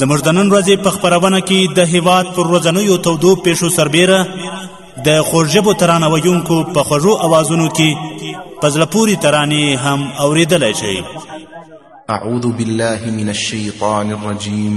زموږ د نن ورځې په خبرونه کې د هیواد پر ورځنیو تودو پیښو سربیره د خوږژبو ترانه ویونکو په خوږو اوازونو کې په زړه پورې ترانې هم اوریدلی شئ اعوذ بالله من الشیطان الرجیم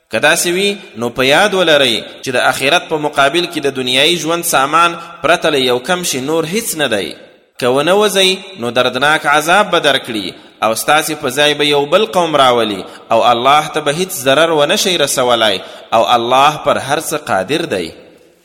که داسې وي نو په یاد ولرئ چې د اخرت په مقابل کې د دنیایي ژوند سامان پرته له یو کم شي نور هیڅ نه دی که ونه وځئ نو دردناک عذاب به درکړي او ستاسې په ځای به یو بل قوم راولي او الله ته به هیڅ ضرر ونه شئ رسولای او الله پر هر څه قادر دی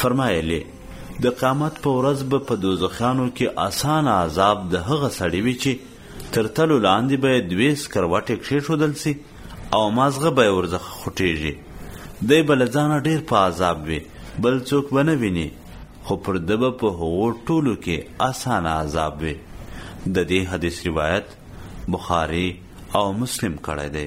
فرمايلي، د قيامت په ورځ به په دوزخيانو کې اسانه عذاب د هغه سړي وي چې تر تلو لاندې به يې دوې سکروټې کښېښودل شي او مازغه به يې ورځخه خوټېږي. دی به له ځانه ډېر په عذاب وي، بل څوک به نه ويني، خو پر ده به په هغو ټولو کې اسانه عذاب وي. د دې حديث روايت بخاري او مسلم کړی دی.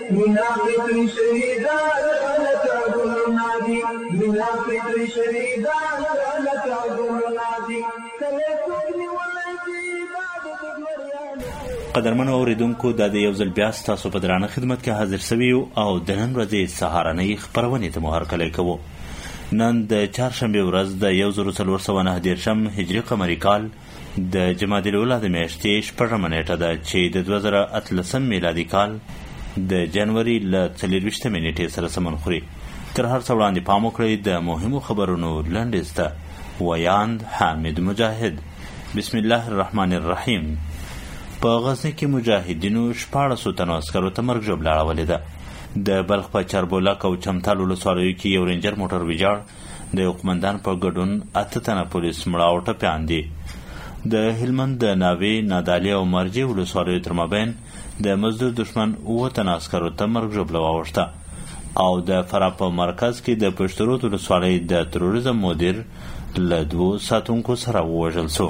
مينا فطري شهيدان غلطه ګلونه دي مينا فطري شهيدان غلطه ګلونه دي کله څوک نیولای شي دا د دګمریانو قدرمنو اوریدونکو دا د یو ځل بیا ستاسو په درانه خدمت کې حاضر سوي او د نن ورځې سهارنۍ خبرونې ته مو هرکلی کوو نن د چهارشنبې ورځ د یو زرو څلور سوه نهه دېرشم هجري قمري کال د جمادی الاولی د میاشتې شپږمه نیټه ده چې د 2013 میلادي کال د جنوري له 24 مې نیټې سره سمون خوري تر هر څه وړاندې پام وکړئ د مهمو خبرونو لنډیز ته ویاند حامد مجاهد بسم الله الرحمن الرحیم په غزنی کې مجاهدینو شپاړسو تنو عسکرو ته مرګ ژوبله اړولې ده د بلخ په چربولک او چمتال ولسوالیو کې یو رینجر موټر ویجاړ د یو قمندان په ګډون اته تنه پولیس مړه او ټپیان دي د هلمند د ناوې نادالي او مرجې ولسوالیو تر مابین د مزدور دښمن اووه تنه عسکرو ته مرګ ژوبله واوښته او د فراه په مرکز کې د پشترود ولسوالۍ د تروریزم مدیر له دوو ساتونکو سره ووژل شو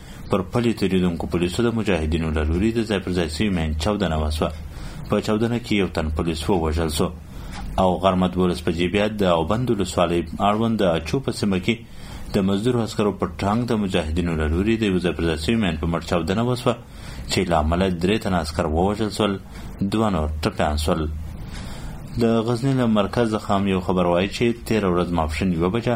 پر پلي تېرېدونکو پولیسو د مجاهدینو له لوري د ځای پر ځای سوي مین چاودنه وسوه په چاودنه کې یو تن پولیس ووژل سو او غرمه دولس بجې بیا د اوبند ولسوالۍ اړوند د اچو په سیمه کې د مزدور عسکرو پر ټانک د مجاهدینو له لوري د یو ځای پر ځای سوي مین په مټ چاودنه وسوه چې له امله درې تنه عسکر ووژل سول دوه نور ټپیان سول د غزنی له مرکز څخه هم یو خبر وایي چې تیره ورځ ماپښین یوه بجه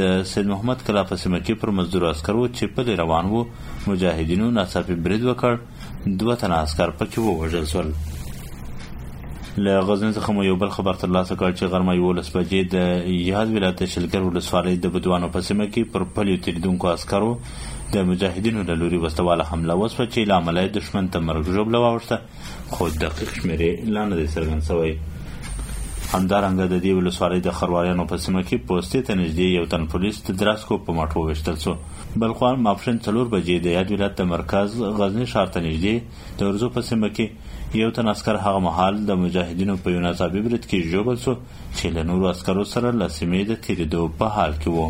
د سید محمد کلا په سیمه کې پر مزدور عسکرو چې پلي روان وو مجاهدینو ناڅاپي برید وکړ دوه تنه عسکر پکې ووژل شول له غزنی څخه مو یو بل خبر ترلاسه کړ چې غرمه یولس بجې د یاد ولایت د شلګر ولسوالۍ د بدوانو په سیمه کې پر پلیو تېرېدونکو عسکرو د مجاهدینو له لوري وسلهواله حمله وسوه چې له امله یې دښمن ته مرګ ژوبله واوښته خو دقیق شمیرې لا نه دی څرګند شوی همدارنګه د دې ولسوالۍ د خرواريانو په سیمه کې پوستې ته نږدې یو تن پولیس د دراسکو په مټ وویشتل شو بل خوا ماپښین څلور بجې د یاد ولایت د مرکز غزنی ښار ته نږدې د ورزو په سیمه کې یو تن عسکر هغه مهال د مجاهدینو په یو ناڅاپي برید کې ژوبل شو چې له نورو عسکرو سره له سیمې د تیریدو په حال کې وو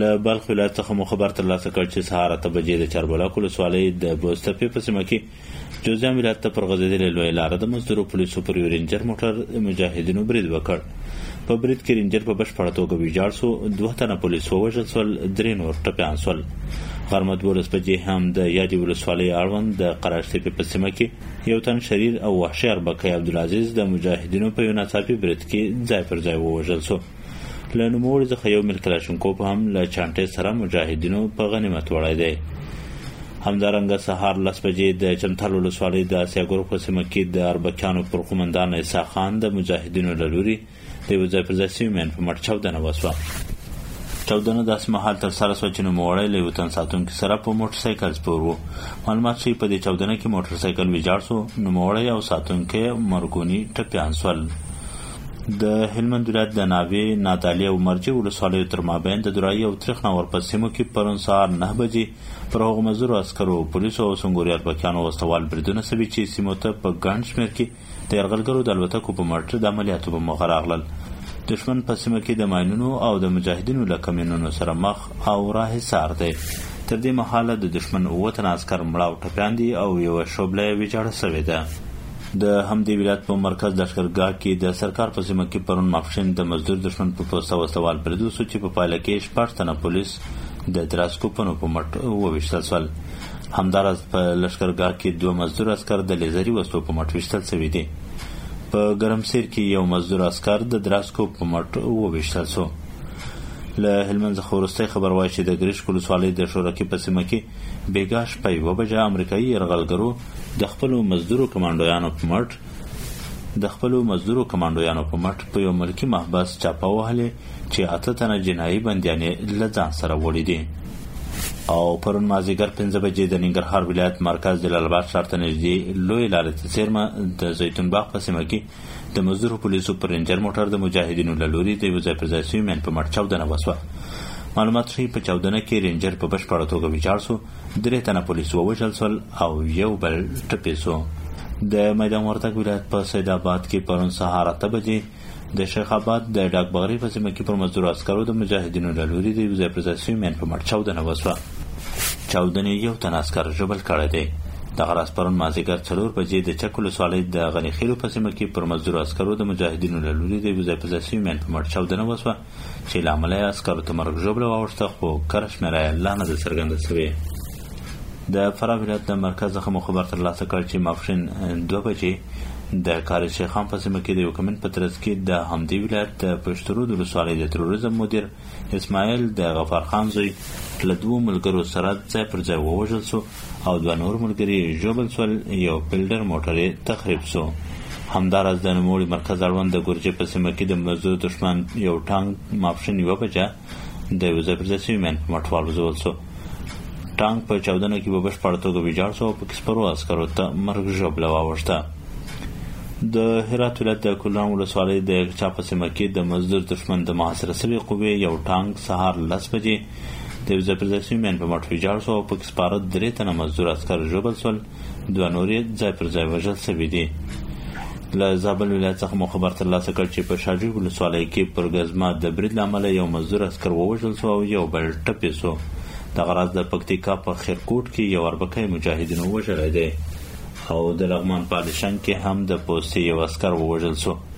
له بلخ ولایت څخه مو خبر ترلاسه کړ چې سهار اته بجې د چاربلاک ولسوالۍ د بوستپې په سیمه کې جوزجان ولایت ته پر غځېدلې لویه لاره د مزدورو پولیسو پر یو رینجر موټر مجاهدینو برید وکړ په برید کې رینجر په بشپړه توګه ویجاړ شو دوه تنه پولیس ووژل شول درې نور ټپیان شول غرمه دولس بجې هم د یادې ولسوالۍ اړوند د قرارشتې په سیمه کې یو تن شریر او وحشي اربکی عبدالعزیز د مجاهدینو په یو ناڅاپي برید کې ځای پر ځای ووژل شو له نوموړي څخه یو مل کلاشینکوپ هم له چانټې سره مجاهدینو په غنیمت وړی دی همدارنګه سهار لس بجې د چمتال ولسوالۍ د اسیاګور په سیمه کې د اربکیانو پر قومندان عیسی خان د مجاهدینو له لوري د یو ځای پر ځای سوي مین په مټ چاودنه وسوه چاودنه داسې مهال تر سره سوه چې نوموړی له یو تن ساتونکي سره په موټر سایکل سپور و معلومات ښیي په دې چاودنه کې موټر سایکل ویجاړ سو نوموړی او ساتونکی مرګوني ټپیان سول د هلمند ولایت د ناوې نادالي او مرجې ولسوالیو تر مابین د درایي او تریخ ناور په سیمو کې پرون سهار نه بجې پر هغو مزدورو عسکرو پولیسو او سنګوریال پکیانو وسلوال بریدونه سوي چې سیمو ته په ګڼ شمېر کې د یرغلګرو د الوتکو په مټ د عملیاتو په موخه راغلل دشمن په سیمه کې د ماینونو او د مجاهدینو له کمینونو سره مخ او راه سار دی تر دې مهاله د دشمن اووه تنه عسکر مړه او ټپیان دي او یوه شوبله یې ویجاړه سوې ده د همدې ولایت په مرکز لشکرګاه کې د سرکار په سیمه کې پرون ماپښین د مزدور دشمن په پوسته وسلوال برید وسو چې په پایله کې شپږ تنه پولیس د دراسکوپنو په مټ وویشتل سول همداراز په لشکرګاه کې دوه مزدور عسکر د لیزري وسلو په مټ ویشتل شوي دي په ګرمسیر کې یو مزدور عسکر د دراسکوپ په مټ وویشتل شو له هلمند څخه وروستی خبر وایي چې د ګریشک ولسوالۍ د شورکي په سیمه کې بېګا شپه یوه بجه امریکایي یرغلګرو د خپلو مزدورو کمانډویانو په مټ د خپلو مزدورو کمانډویانو په مټ په یو ملکي محبس چاپه وهلې چې اته تنه جنایي بندیان یې له ځان سره وړي دي او پرون مازیګر پنځه بجې د ننګرهار ولایت مرکز جلال آباد ښار ته نږدې لوی لارې ته څیرمه د زیتون باغ په سیمه کې د مزدورو پولیسو پر رینجر موټر د مجاهدینو له لوري د یو ځای پر ځای سوي مین په مټ چاودنه وسوه معلومات ښیي په چاودنه کې رینجر په بشپړه توګه ویجاړ سو درې تنه پولیس ووژل سول او یو بل ټپي سو د میدان وردګ ولایت په سید آباد کې پرون سهار اته بجې د شیخ آباد د ډاک بغري په سیمه کې پر مزدور عسکرو د مجاهدینو له لوري د یو ځای پر ځای سوي مین په مټ چاودنه وسوه چاودنې یو تن عسکر ژوبل کړی دی دغه راز پرون مازیګر څلور بجې د چک ولسوالۍ د غنیخیلو په سیمه کې پر مزدور عسکرو د مجاهدینو له لوري د یو ځای په ځای سوي مین په مټ چاودنه وسوه چې له امله یې عسکرو ته مرګ ژوبله واوښته خو کره شمېره یې لا نه ده څرګنده شوې د فراه ولایت د مرکز څخه مو خبر ترلاسه کړ چې ماپښین دوه بجې د کاري شیخان په سیمه کې د یو کمین په ترڅ کې د همدې ولایت د پښترو د ولسوالۍ د تروریزم مدیر اسماعیل د غفار خان زوی له دوو ملګرو سره ځای پر ځای ووژل شو او دوه نور ملګري ژوبل سول یو بلډر موټر یې تخریب سو همداراز د نوموړي مرکز اړوند د ګرجې په سیمه کې د مزو دښمن یو ټانک ماپښین یوه بجه د یو ځای پر ځای سوي مین په مټوال وزول سو ټانک په چاودنه کې په بشپړه توګه ویجاړ سو او پکې سپرو عسکرو ته مرګ ژوبله واوښته د هرات ولایت د کلران ولسوالۍ د چاپه سیمه کې د مزدور دښمن د محاصره سوي قوې یو ټانک سهار لس بجې د یو ځای پر ځای شوي مین په مټ ویجاړ شو او پکې سپاره درې تنه مزدور عسکر ژوبل شول دوه نور یې ځای پر ځای وژل شوي دي له زابل ولایت څخه مو خبر ترلاسه کړ چې په شاجوی ولسوالۍ کې پر ګزما د برید له امله یو مزدور عسکر ووژل شو او یو بل ټپي شو دغه راز د پکتیکا په خیرکوټ کې یو اربکی مجاهدینو وژلی دی او د لغمان په علیشنګ کې هم د پوستې یو عسکر ووژل شو